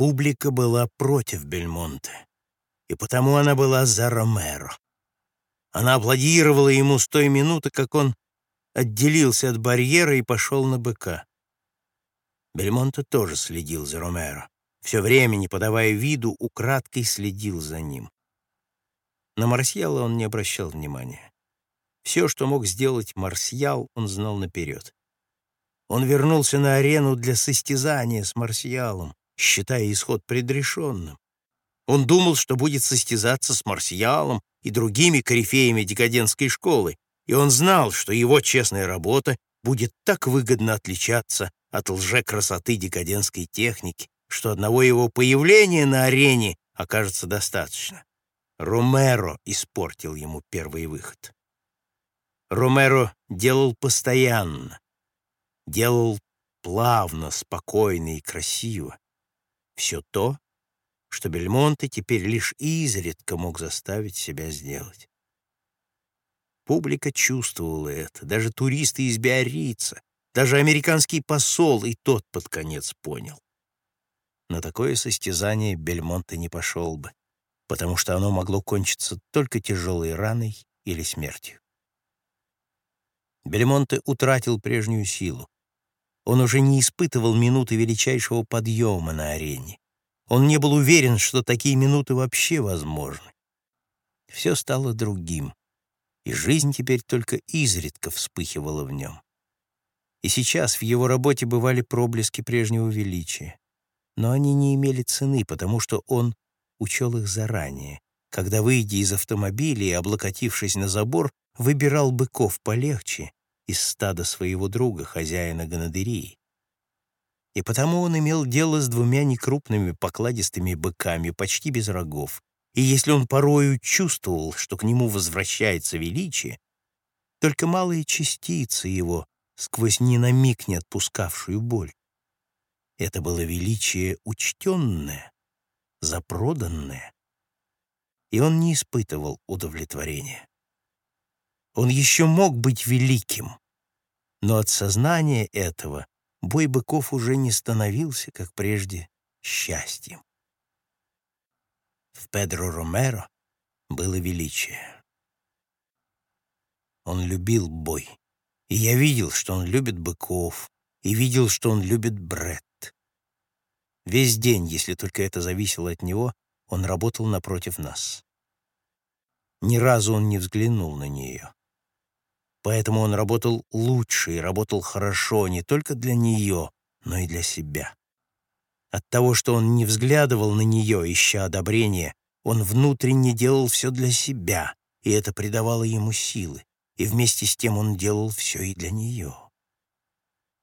Публика была против Бельмонте, и потому она была за Ромеро. Она аплодировала ему с той минуты, как он отделился от барьера и пошел на быка. Бельмонте тоже следил за Ромеро. Все время, не подавая виду, украдкой следил за ним. На Марсьяла он не обращал внимания. Все, что мог сделать Марсьял, он знал наперед. Он вернулся на арену для состязания с Марсьялом, считая исход предрешенным. Он думал, что будет состязаться с Марсьялом и другими корифеями декадентской школы, и он знал, что его честная работа будет так выгодно отличаться от лже-красоты декадентской техники, что одного его появления на арене окажется достаточно. Ромеро испортил ему первый выход. Ромеро делал постоянно, делал плавно, спокойно и красиво. Все то, что Бельмонте теперь лишь изредка мог заставить себя сделать. Публика чувствовала это, даже туристы из Биаррица, даже американский посол и тот под конец понял. На такое состязание Бельмонте не пошел бы, потому что оно могло кончиться только тяжелой раной или смертью. Бельмонте утратил прежнюю силу. Он уже не испытывал минуты величайшего подъема на арене. Он не был уверен, что такие минуты вообще возможны. Все стало другим, и жизнь теперь только изредка вспыхивала в нем. И сейчас в его работе бывали проблески прежнего величия. Но они не имели цены, потому что он учел их заранее, когда, выйдя из автомобиля и облокотившись на забор, выбирал быков полегче из стада своего друга, хозяина Ганадерии. И потому он имел дело с двумя некрупными покладистыми быками, почти без рогов. И если он порою чувствовал, что к нему возвращается величие, только малые частицы его сквозь ни на миг не отпускавшую боль. Это было величие учтенное, запроданное, и он не испытывал удовлетворения. Он еще мог быть великим, но от сознания этого бой быков уже не становился, как прежде, счастьем. В Педро Ромеро было величие. Он любил бой. И я видел, что он любит быков, и видел, что он любит Бред. Весь день, если только это зависело от него, он работал напротив нас. Ни разу он не взглянул на нее. Поэтому он работал лучше и работал хорошо не только для нее, но и для себя. От того, что он не взглядывал на нее, ища одобрения, он внутренне делал все для себя, и это придавало ему силы и вместе с тем он делал все и для нее.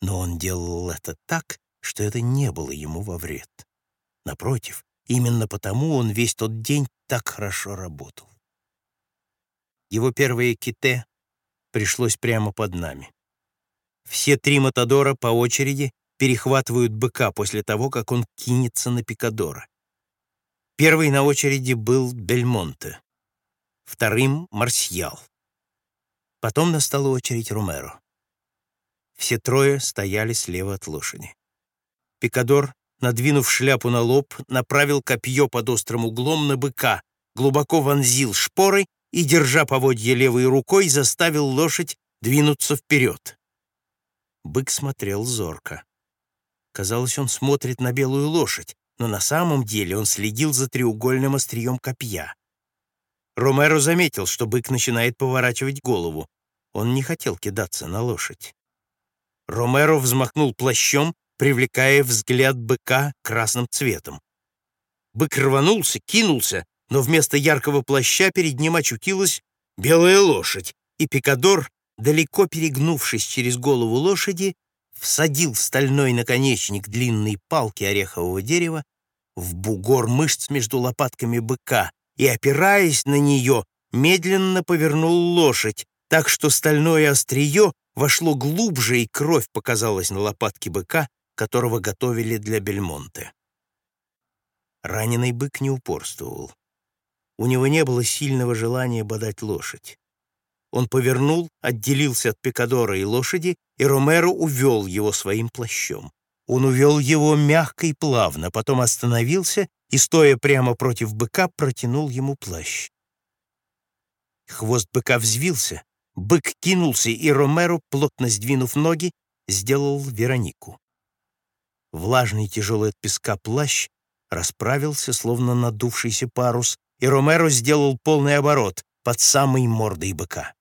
Но он делал это так, что это не было ему во вред. Напротив, именно потому он весь тот день так хорошо работал. Его первое ките пришлось прямо под нами. Все три Матадора по очереди перехватывают быка после того, как он кинется на Пикадора. Первый на очереди был Бельмонте, вторым — Марсьял. Потом настала очередь Ромеро. Все трое стояли слева от лошади. Пикадор, надвинув шляпу на лоб, направил копье под острым углом на быка, глубоко вонзил шпоры и, держа поводье левой рукой, заставил лошадь двинуться вперед. Бык смотрел зорко. Казалось, он смотрит на белую лошадь, но на самом деле он следил за треугольным острием копья. Ромеро заметил, что бык начинает поворачивать голову. Он не хотел кидаться на лошадь. Ромеро взмахнул плащом, привлекая взгляд быка красным цветом. Бык рванулся, кинулся, но вместо яркого плаща перед ним очутилась белая лошадь, и Пикадор, далеко перегнувшись через голову лошади, всадил стальной наконечник длинной палки орехового дерева в бугор мышц между лопатками быка, и, опираясь на нее, медленно повернул лошадь, так что стальное острие вошло глубже, и кровь показалась на лопатке быка, которого готовили для Бельмонте. Раненый бык не упорствовал. У него не было сильного желания бодать лошадь. Он повернул, отделился от Пикадора и лошади, и Ромеро увел его своим плащом. Он увел его мягко и плавно, потом остановился и, стоя прямо против быка, протянул ему плащ. Хвост быка взвился, бык кинулся, и Ромеро, плотно сдвинув ноги, сделал Веронику. Влажный тяжелый от песка плащ расправился, словно надувшийся парус, и Ромеро сделал полный оборот под самой мордой быка.